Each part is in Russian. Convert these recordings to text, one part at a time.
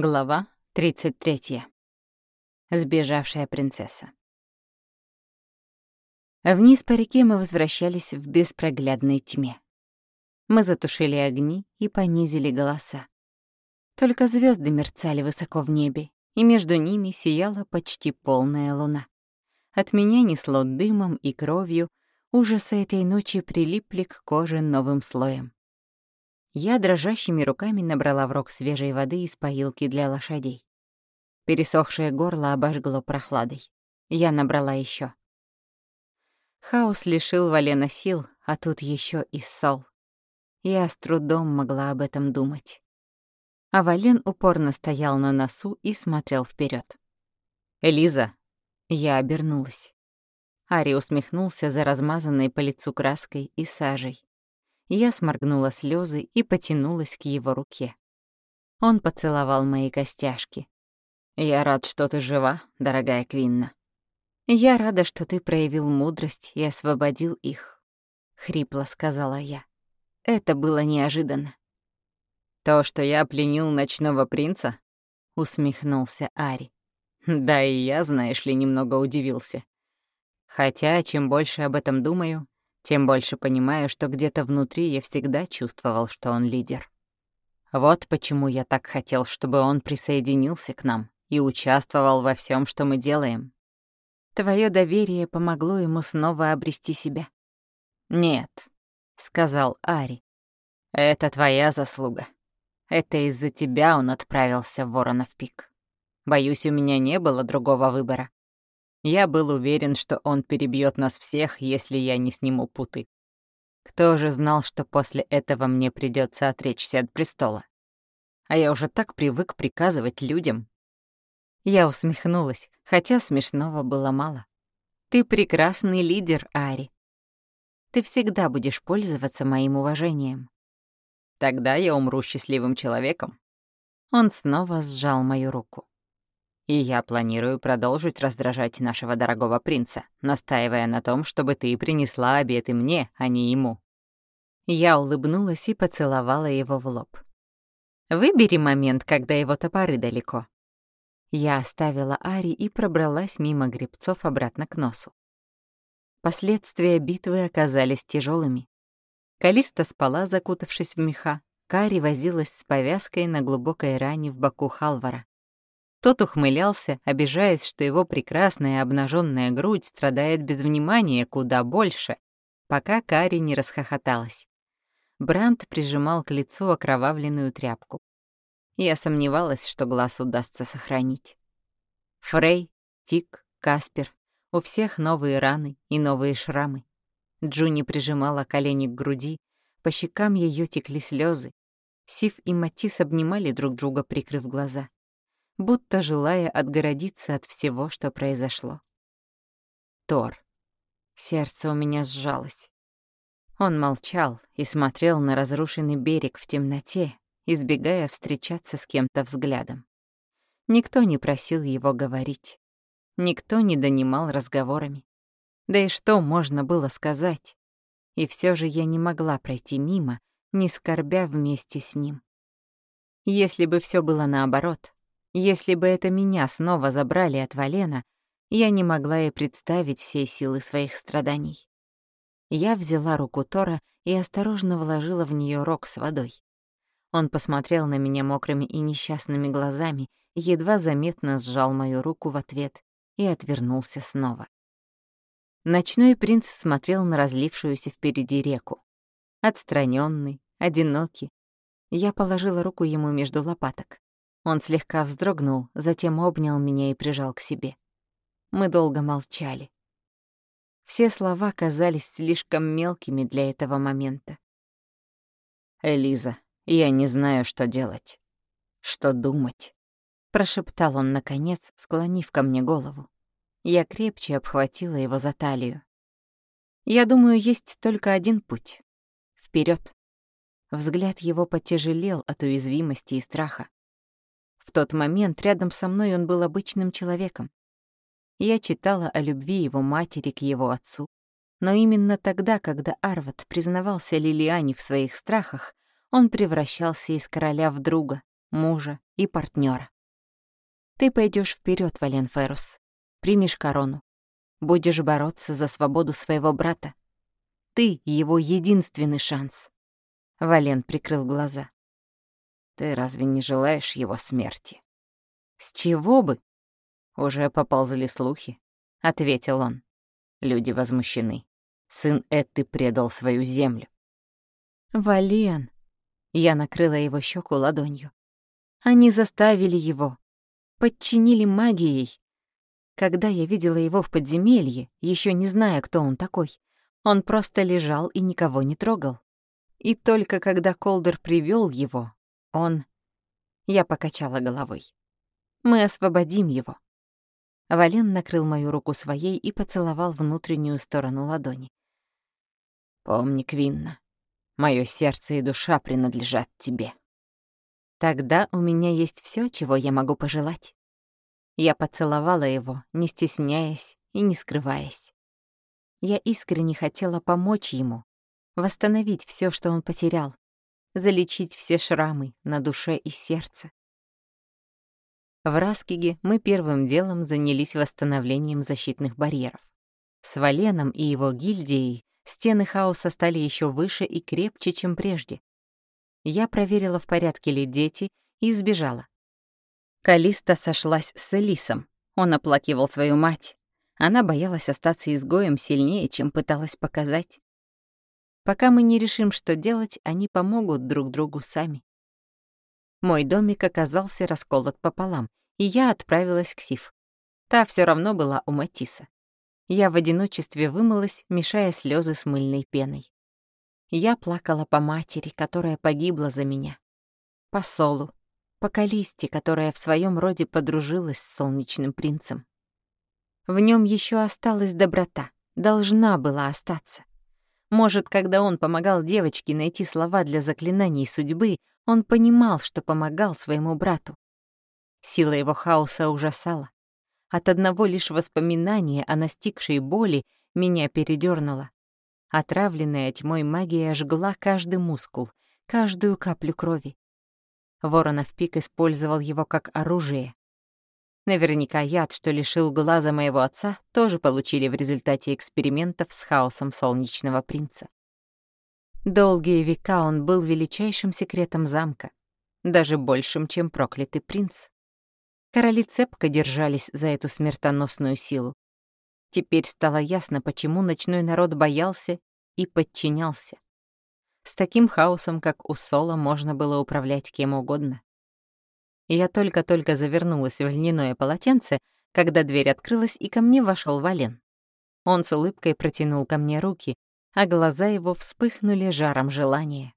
Глава 33. Сбежавшая принцесса. Вниз по реке мы возвращались в беспроглядной тьме. Мы затушили огни и понизили голоса. Только звезды мерцали высоко в небе, и между ними сияла почти полная луна. От меня несло дымом и кровью, ужасы этой ночи прилипли к коже новым слоем. Я дрожащими руками набрала в рог свежей воды из поилки для лошадей. Пересохшее горло обожгло прохладой. Я набрала еще. Хаос лишил Валена сил, а тут еще и сол. Я с трудом могла об этом думать. А Вален упорно стоял на носу и смотрел вперед. «Элиза!» Я обернулась. Ари усмехнулся за размазанной по лицу краской и сажей. Я сморгнула слезы и потянулась к его руке. Он поцеловал мои костяшки. «Я рад, что ты жива, дорогая Квинна. Я рада, что ты проявил мудрость и освободил их», — хрипло сказала я. Это было неожиданно. «То, что я пленил ночного принца?» — усмехнулся Ари. «Да и я, знаешь ли, немного удивился. Хотя, чем больше об этом думаю, тем больше понимаю, что где-то внутри я всегда чувствовал, что он лидер. Вот почему я так хотел, чтобы он присоединился к нам и участвовал во всем, что мы делаем. Твое доверие помогло ему снова обрести себя. «Нет», — сказал Ари, — «это твоя заслуга. Это из-за тебя он отправился в Воронов пик. Боюсь, у меня не было другого выбора. Я был уверен, что он перебьет нас всех, если я не сниму путы. Кто же знал, что после этого мне придется отречься от престола? А я уже так привык приказывать людям. Я усмехнулась, хотя смешного было мало. Ты прекрасный лидер, Ари. Ты всегда будешь пользоваться моим уважением. Тогда я умру счастливым человеком. Он снова сжал мою руку. И я планирую продолжить раздражать нашего дорогого принца, настаивая на том, чтобы ты принесла обеты мне, а не ему». Я улыбнулась и поцеловала его в лоб. «Выбери момент, когда его топоры далеко». Я оставила Ари и пробралась мимо гребцов обратно к носу. Последствия битвы оказались тяжелыми. Калиста спала, закутавшись в меха. Кари возилась с повязкой на глубокой ране в боку Халвара. Тот ухмылялся, обижаясь, что его прекрасная обнаженная грудь страдает без внимания куда больше, пока Кари не расхохоталась. Бранд прижимал к лицу окровавленную тряпку. Я сомневалась, что глаз удастся сохранить. Фрей, Тик, Каспер — у всех новые раны и новые шрамы. Джуни прижимала колени к груди, по щекам ее текли слезы. Сив и Матис обнимали друг друга, прикрыв глаза будто желая отгородиться от всего, что произошло. Тор. Сердце у меня сжалось. Он молчал и смотрел на разрушенный берег в темноте, избегая встречаться с кем-то взглядом. Никто не просил его говорить. Никто не донимал разговорами. Да и что можно было сказать? И все же я не могла пройти мимо, не скорбя вместе с ним. Если бы все было наоборот, если бы это меня снова забрали от Валена, я не могла и представить всей силы своих страданий. Я взяла руку Тора и осторожно вложила в нее рог с водой. Он посмотрел на меня мокрыми и несчастными глазами, едва заметно сжал мою руку в ответ и отвернулся снова. Ночной принц смотрел на разлившуюся впереди реку. Отстраненный, одинокий. Я положила руку ему между лопаток. Он слегка вздрогнул, затем обнял меня и прижал к себе. Мы долго молчали. Все слова казались слишком мелкими для этого момента. «Элиза, я не знаю, что делать. Что думать?» Прошептал он, наконец, склонив ко мне голову. Я крепче обхватила его за талию. «Я думаю, есть только один путь. Вперед. Взгляд его потяжелел от уязвимости и страха. В тот момент рядом со мной он был обычным человеком. Я читала о любви его матери к его отцу. Но именно тогда, когда Арват признавался Лилиане в своих страхах, он превращался из короля в друга, мужа и партнера. Ты пойдешь вперед, Вален Феррус, примешь корону, будешь бороться за свободу своего брата. Ты — его единственный шанс. Вален прикрыл глаза. Ты разве не желаешь его смерти? С чего бы? Уже поползли слухи, — ответил он. Люди возмущены. Сын Этты предал свою землю. Вален. Я накрыла его щеку ладонью. Они заставили его. Подчинили магией. Когда я видела его в подземелье, еще не зная, кто он такой, он просто лежал и никого не трогал. И только когда Колдер привел его, он... Я покачала головой. Мы освободим его. Вален накрыл мою руку своей и поцеловал внутреннюю сторону ладони. «Помни, Квинна, мое сердце и душа принадлежат тебе». Тогда у меня есть все, чего я могу пожелать. Я поцеловала его, не стесняясь и не скрываясь. Я искренне хотела помочь ему, восстановить все, что он потерял, залечить все шрамы на душе и сердце. В Раскиге мы первым делом занялись восстановлением защитных барьеров. С Валеном и его гильдией стены хаоса стали еще выше и крепче, чем прежде. Я проверила, в порядке ли дети, и сбежала. Калиста сошлась с Элисом. Он оплакивал свою мать. Она боялась остаться изгоем сильнее, чем пыталась показать. Пока мы не решим, что делать, они помогут друг другу сами. Мой домик оказался расколот пополам, и я отправилась к Сив. Та все равно была у Матисса. Я в одиночестве вымылась, мешая слезы с мыльной пеной. Я плакала по матери, которая погибла за меня. По Солу, по Калисте, которая в своем роде подружилась с солнечным принцем. В нем еще осталась доброта, должна была остаться. Может, когда он помогал девочке найти слова для заклинаний судьбы, он понимал, что помогал своему брату. Сила его хаоса ужасала. От одного лишь воспоминания о настигшей боли меня передернуло. Отравленная тьмой магия жгла каждый мускул, каждую каплю крови. Воронов пик использовал его как оружие. Наверняка яд, что лишил глаза моего отца, тоже получили в результате экспериментов с хаосом солнечного принца. Долгие века он был величайшим секретом замка, даже большим, чем проклятый принц. Короли цепко держались за эту смертоносную силу. Теперь стало ясно, почему ночной народ боялся и подчинялся. С таким хаосом, как у Сола, можно было управлять кем угодно. Я только-только завернулась в льняное полотенце, когда дверь открылась, и ко мне вошел Вален. Он с улыбкой протянул ко мне руки, а глаза его вспыхнули жаром желания.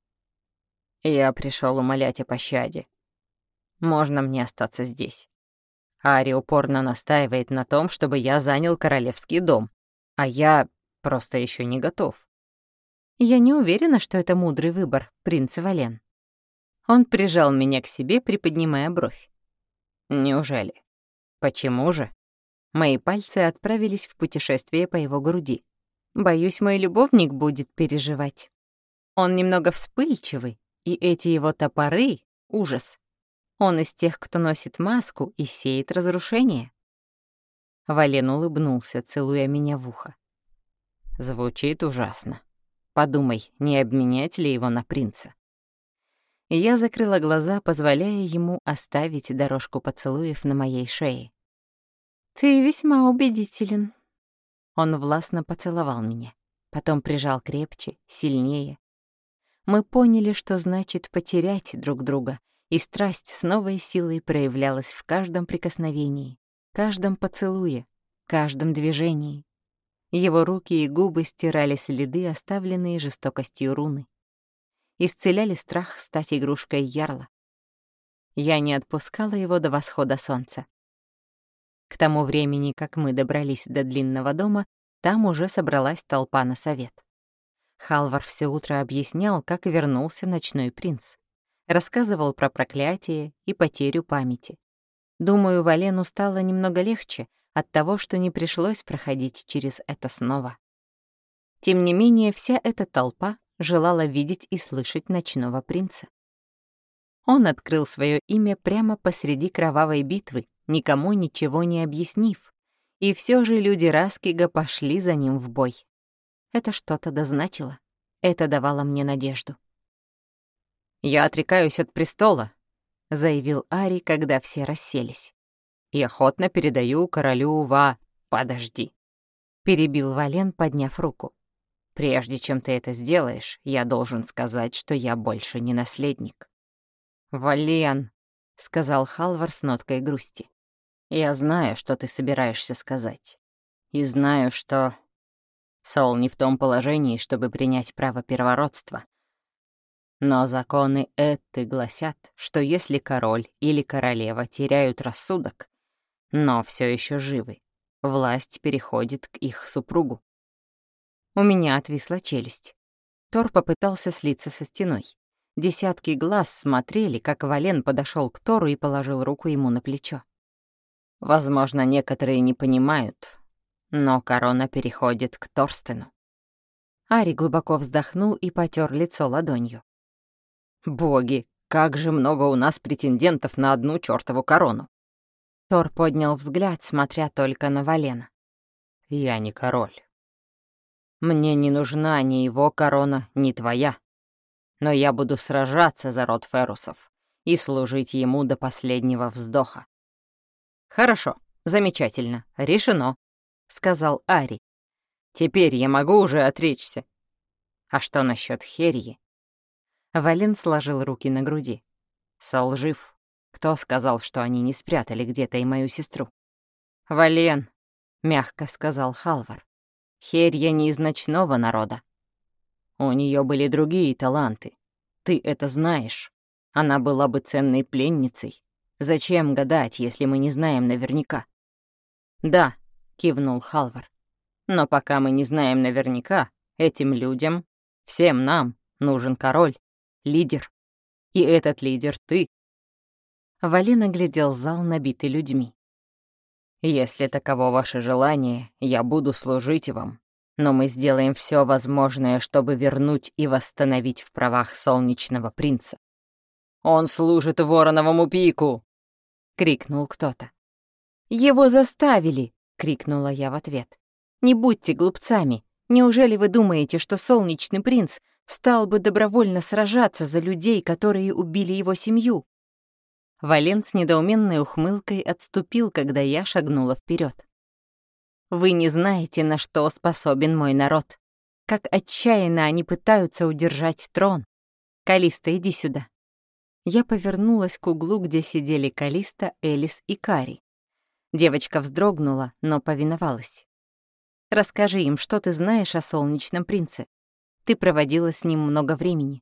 Я пришел умолять о пощаде. Можно мне остаться здесь. Ари упорно настаивает на том, чтобы я занял королевский дом, а я просто еще не готов. Я не уверена, что это мудрый выбор, принц Вален. Он прижал меня к себе, приподнимая бровь. Неужели? Почему же? Мои пальцы отправились в путешествие по его груди. Боюсь, мой любовник будет переживать. Он немного вспыльчивый, и эти его топоры — ужас. Он из тех, кто носит маску и сеет разрушение. Вален улыбнулся, целуя меня в ухо. Звучит ужасно. Подумай, не обменять ли его на принца? Я закрыла глаза, позволяя ему оставить дорожку поцелуев на моей шее. «Ты весьма убедителен», он властно поцеловал меня, потом прижал крепче, сильнее. Мы поняли, что значит потерять друг друга, и страсть с новой силой проявлялась в каждом прикосновении, каждом поцелуе, каждом движении. Его руки и губы стирали следы, оставленные жестокостью руны. Исцеляли страх стать игрушкой ярла. Я не отпускала его до восхода солнца. К тому времени, как мы добрались до длинного дома, там уже собралась толпа на совет. Халвар все утро объяснял, как вернулся ночной принц. Рассказывал про проклятие и потерю памяти. Думаю, Валену стало немного легче от того, что не пришлось проходить через это снова. Тем не менее, вся эта толпа желала видеть и слышать ночного принца. Он открыл свое имя прямо посреди кровавой битвы, никому ничего не объяснив. И все же люди Раскига пошли за ним в бой. Это что-то дозначило. Это давало мне надежду. «Я отрекаюсь от престола», — заявил Ари, когда все расселись. «И охотно передаю королю Ва...» «Подожди», — перебил Вален, подняв руку. «Прежде чем ты это сделаешь, я должен сказать, что я больше не наследник». «Вален», — сказал Халвар с ноткой грусти. «Я знаю, что ты собираешься сказать. И знаю, что Сол не в том положении, чтобы принять право первородства. Но законы Этты гласят, что если король или королева теряют рассудок, но все еще живы, власть переходит к их супругу. У меня отвисла челюсть. Тор попытался слиться со стеной. Десятки глаз смотрели, как Вален подошел к Тору и положил руку ему на плечо. Возможно, некоторые не понимают, но корона переходит к Торстену. Ари глубоко вздохнул и потер лицо ладонью. «Боги, как же много у нас претендентов на одну чёртову корону!» Тор поднял взгляд, смотря только на Валена. «Я не король. Мне не нужна ни его корона, ни твоя но я буду сражаться за род Ферусов и служить ему до последнего вздоха. «Хорошо, замечательно, решено», — сказал Ари. «Теперь я могу уже отречься». «А что насчет Херьи?» Вален сложил руки на груди. «Сол жив. Кто сказал, что они не спрятали где-то и мою сестру?» «Вален», — мягко сказал Халвар. «Херья не из ночного народа. У нее были другие таланты. Ты это знаешь. Она была бы ценной пленницей. Зачем гадать, если мы не знаем наверняка? Да, кивнул Халвар. Но пока мы не знаем наверняка, этим людям, всем нам, нужен король, лидер. И этот лидер — ты. Валина глядел зал, набитый людьми. «Если таково ваше желание, я буду служить вам, но мы сделаем все возможное, чтобы вернуть и восстановить в правах солнечного принца. «Он служит вороновому пику!» — крикнул кто-то. «Его заставили!» — крикнула я в ответ. «Не будьте глупцами! Неужели вы думаете, что солнечный принц стал бы добровольно сражаться за людей, которые убили его семью?» Валент с недоуменной ухмылкой отступил, когда я шагнула вперед. Вы не знаете, на что способен мой народ. Как отчаянно они пытаются удержать трон. Калиста, иди сюда. Я повернулась к углу, где сидели Калиста, Элис и Кари. Девочка вздрогнула, но повиновалась. «Расскажи им, что ты знаешь о солнечном принце. Ты проводила с ним много времени».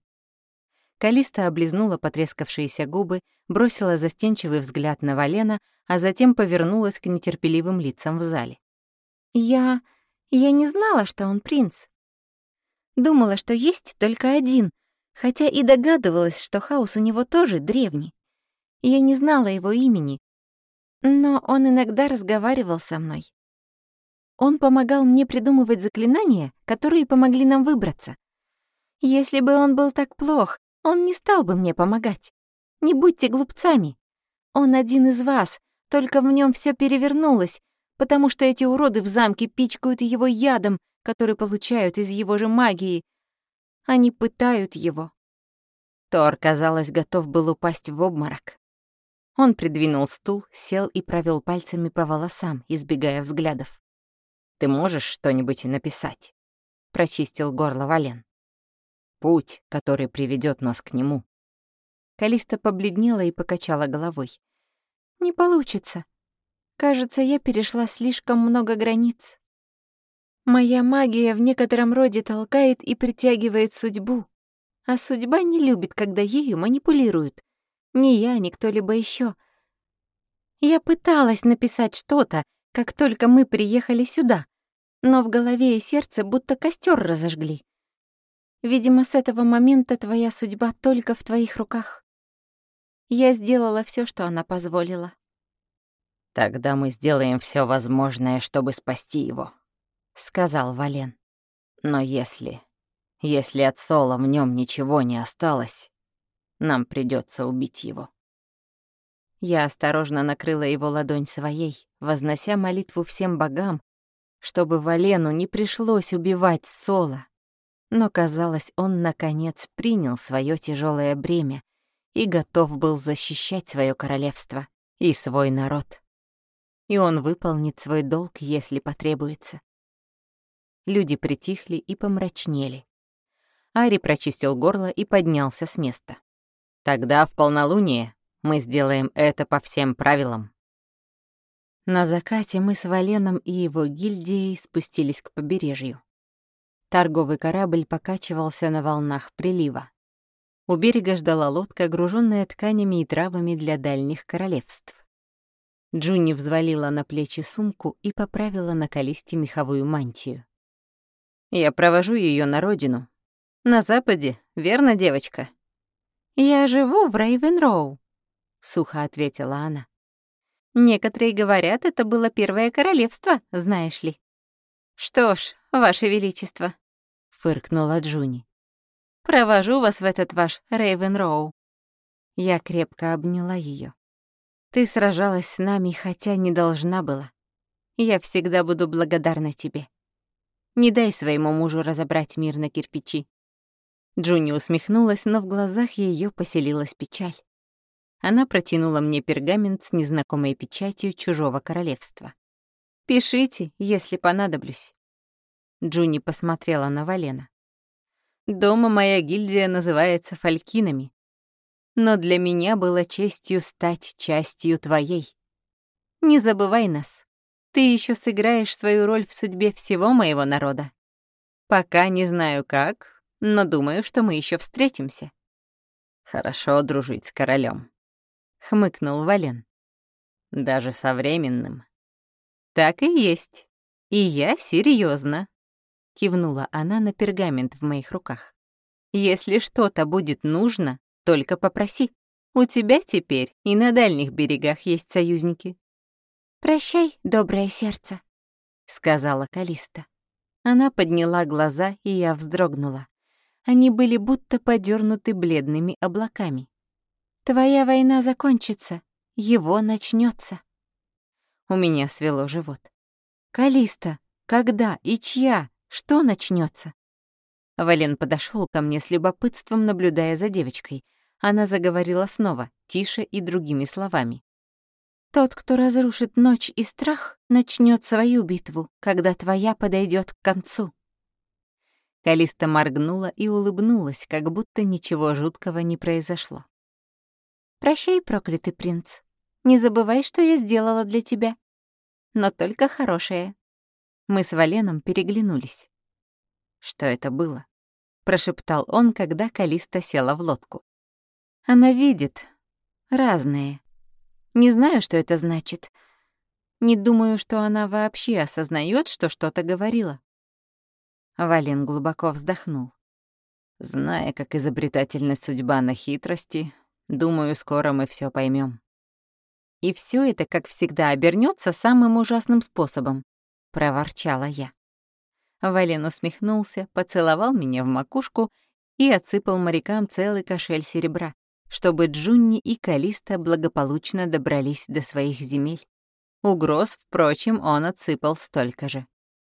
Калиста облизнула потрескавшиеся губы, бросила застенчивый взгляд на Валена, а затем повернулась к нетерпеливым лицам в зале. Я... я не знала, что он принц. Думала, что есть только один, хотя и догадывалась, что хаос у него тоже древний. Я не знала его имени, но он иногда разговаривал со мной. Он помогал мне придумывать заклинания, которые помогли нам выбраться. Если бы он был так плох, он не стал бы мне помогать. Не будьте глупцами. Он один из вас, только в нем все перевернулось, потому что эти уроды в замке пичкают его ядом, который получают из его же магии. Они пытают его. Тор, казалось, готов был упасть в обморок. Он придвинул стул, сел и провел пальцами по волосам, избегая взглядов. «Ты можешь что-нибудь написать?» — прочистил горло Вален. «Путь, который приведет нас к нему». Калиста побледнела и покачала головой. «Не получится. Кажется, я перешла слишком много границ. Моя магия в некотором роде толкает и притягивает судьбу, а судьба не любит, когда ею манипулируют. Ни я, ни кто-либо еще. Я пыталась написать что-то, как только мы приехали сюда, но в голове и сердце будто костер разожгли. Видимо, с этого момента твоя судьба только в твоих руках. Я сделала все, что она позволила. «Тогда мы сделаем все возможное, чтобы спасти его», — сказал Вален. «Но если... если от Сола в нем ничего не осталось, нам придется убить его. Я осторожно накрыла его ладонь своей, вознося молитву всем богам, чтобы Валену не пришлось убивать Соло. Но, казалось, он, наконец, принял свое тяжелое бремя и готов был защищать свое королевство и свой народ. И он выполнит свой долг, если потребуется. Люди притихли и помрачнели. Ари прочистил горло и поднялся с места. «Тогда в полнолуние мы сделаем это по всем правилам». На закате мы с Валеном и его гильдией спустились к побережью. Торговый корабль покачивался на волнах прилива. У берега ждала лодка, груженная тканями и травами для дальних королевств. Джунни взвалила на плечи сумку и поправила на колисте меховую мантию. «Я провожу ее на родину. На западе, верно, девочка?» «Я живу в Рейвенроу», — сухо ответила она. «Некоторые говорят, это было первое королевство, знаешь ли». «Что ж, ваше величество», — фыркнула Джуни. «Провожу вас в этот ваш Рейвенроу». Я крепко обняла ее. «Ты сражалась с нами, хотя не должна была. Я всегда буду благодарна тебе. Не дай своему мужу разобрать мир на кирпичи». Джуни усмехнулась, но в глазах ее поселилась печаль. Она протянула мне пергамент с незнакомой печатью чужого королевства. «Пишите, если понадоблюсь». Джуни посмотрела на Валена. «Дома моя гильдия называется Фалькинами, но для меня было честью стать частью твоей. Не забывай нас. Ты еще сыграешь свою роль в судьбе всего моего народа. Пока не знаю как, но думаю, что мы еще встретимся». «Хорошо дружить с королем, — хмыкнул Вален. «Даже со временным». «Так и есть. И я серьезно. Кивнула она на пергамент в моих руках. «Если что-то будет нужно, только попроси. У тебя теперь и на дальних берегах есть союзники». «Прощай, доброе сердце», — сказала Калиста. Она подняла глаза, и я вздрогнула. Они были будто подернуты бледными облаками. Твоя война закончится, его начнется. У меня свело живот. Калиста, когда и чья? Что начнется? Вален подошел ко мне с любопытством, наблюдая за девочкой. Она заговорила снова, тише и другими словами. Тот, кто разрушит ночь и страх, начнет свою битву, когда твоя подойдет к концу. Калиста моргнула и улыбнулась, как будто ничего жуткого не произошло. Прощай, проклятый принц. Не забывай, что я сделала для тебя. Но только хорошее. Мы с Валеном переглянулись. Что это было? Прошептал он, когда Калиста села в лодку. Она видит. Разные. Не знаю, что это значит. Не думаю, что она вообще осознает, что что-то говорила. Вален глубоко вздохнул. Зная, как изобретательна судьба на хитрости, Думаю, скоро мы все поймем. И все это, как всегда, обернется самым ужасным способом, проворчала я. Вален усмехнулся, поцеловал меня в макушку и отсыпал морякам целый кошель серебра, чтобы Джунни и Калиста благополучно добрались до своих земель. Угроз, впрочем, он отсыпал столько же.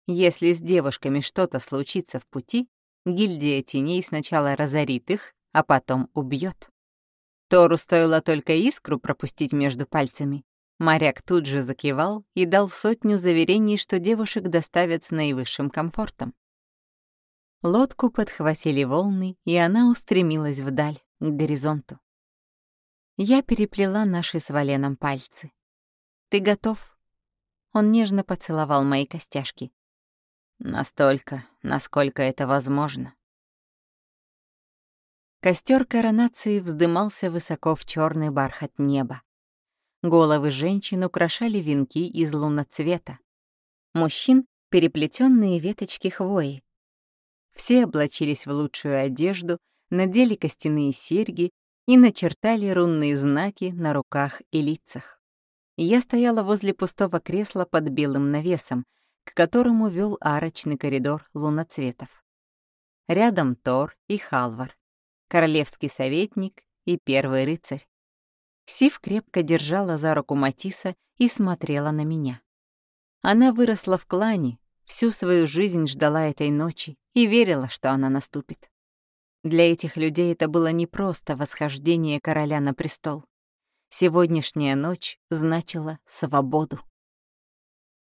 Если с девушками что-то случится в пути, гильдия теней сначала разорит их, а потом убьет. Тору стоило только искру пропустить между пальцами. Моряк тут же закивал и дал сотню заверений, что девушек доставят с наивысшим комфортом. Лодку подхватили волны, и она устремилась вдаль, к горизонту. Я переплела наши с Валеном пальцы. «Ты готов?» Он нежно поцеловал мои костяшки. «Настолько, насколько это возможно». Костер коронации вздымался высоко в черный бархат неба. Головы женщин украшали венки из луноцвета. Мужчин — переплетенные веточки хвои. Все облачились в лучшую одежду, надели костяные серьги и начертали рунные знаки на руках и лицах. Я стояла возле пустого кресла под белым навесом, к которому вел арочный коридор луноцветов. Рядом Тор и Халвар королевский советник и первый рыцарь. Сив крепко держала за руку Матиса и смотрела на меня. Она выросла в клане, всю свою жизнь ждала этой ночи и верила, что она наступит. Для этих людей это было не просто восхождение короля на престол. Сегодняшняя ночь значила свободу.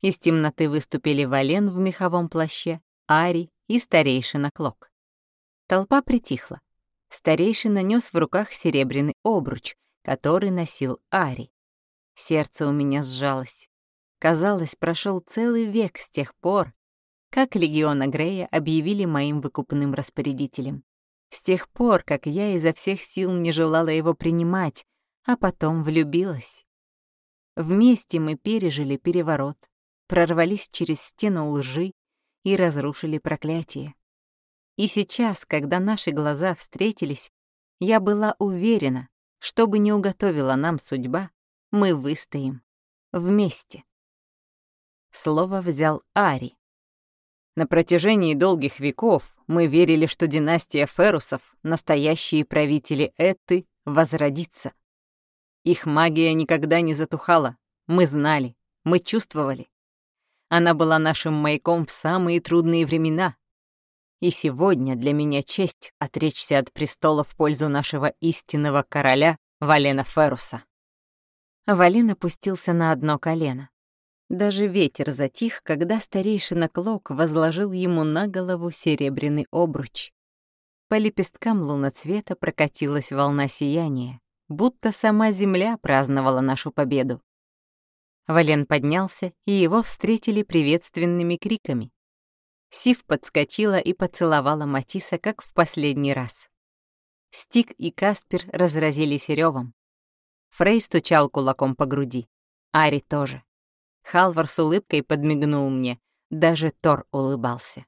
Из темноты выступили Вален в меховом плаще, Ари и старейшина Клок. Толпа притихла. Старейшина нес в руках серебряный обруч, который носил Ари. Сердце у меня сжалось. Казалось, прошел целый век с тех пор, как легиона Грея объявили моим выкупным распорядителем. С тех пор, как я изо всех сил не желала его принимать, а потом влюбилась. Вместе мы пережили переворот, прорвались через стену лжи и разрушили проклятие. И сейчас, когда наши глаза встретились, я была уверена, что бы ни уготовила нам судьба, мы выстоим вместе. Слово взял Ари. На протяжении долгих веков мы верили, что династия Ферусов, настоящие правители Эты, возродится. Их магия никогда не затухала. Мы знали, мы чувствовали. Она была нашим маяком в самые трудные времена. И сегодня для меня честь отречься от престола в пользу нашего истинного короля Валена Феруса. Вален опустился на одно колено. Даже ветер затих, когда старейшина Клок возложил ему на голову серебряный обруч. По лепесткам луноцвета прокатилась волна сияния, будто сама земля праздновала нашу победу. Вален поднялся, и его встретили приветственными криками. Сив подскочила и поцеловала Матиса, как в последний раз. Стик и Каспер разразились ревом. Фрей стучал кулаком по груди. Ари тоже. Халвар с улыбкой подмигнул мне. Даже Тор улыбался.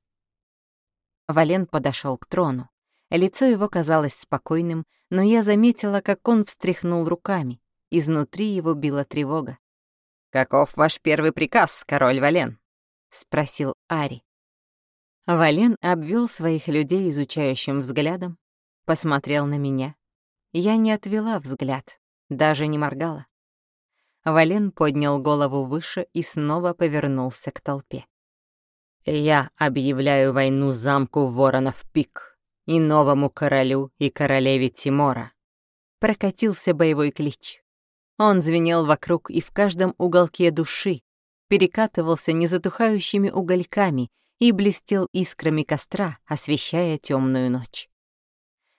Вален подошел к трону. Лицо его казалось спокойным, но я заметила, как он встряхнул руками. Изнутри его била тревога. «Каков ваш первый приказ, король Вален?» — спросил Ари. Вален обвел своих людей изучающим взглядом, посмотрел на меня. Я не отвела взгляд, даже не моргала. Вален поднял голову выше и снова повернулся к толпе. «Я объявляю войну замку Воронов Пик и новому королю и королеве Тимора». Прокатился боевой клич. Он звенел вокруг и в каждом уголке души, перекатывался незатухающими угольками и блестел искрами костра, освещая темную ночь.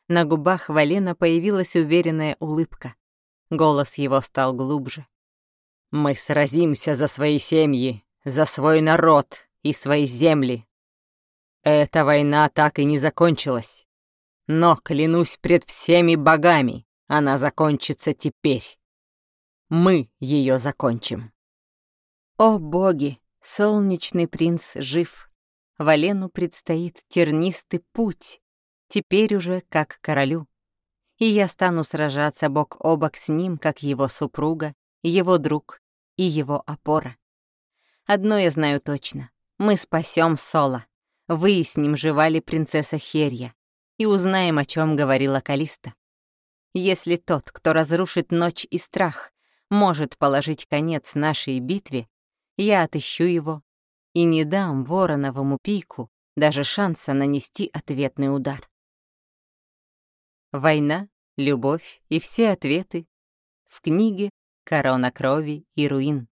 На губах Валена появилась уверенная улыбка. Голос его стал глубже. «Мы сразимся за свои семьи, за свой народ и свои земли. Эта война так и не закончилась. Но, клянусь пред всеми богами, она закончится теперь. Мы ее закончим. О боги, солнечный принц жив. Валену предстоит тернистый путь, теперь уже как королю. И я стану сражаться бок о бок с ним, как его супруга, его друг и его опора. Одно я знаю точно. Мы спасем Соло, выясним, жива ли принцесса Херья, и узнаем, о чем говорила Калиста. Если тот, кто разрушит ночь и страх, может положить конец нашей битве, я отыщу его и не дам вороновому пику даже шанса нанести ответный удар. Война, любовь и все ответы в книге «Корона крови и руин».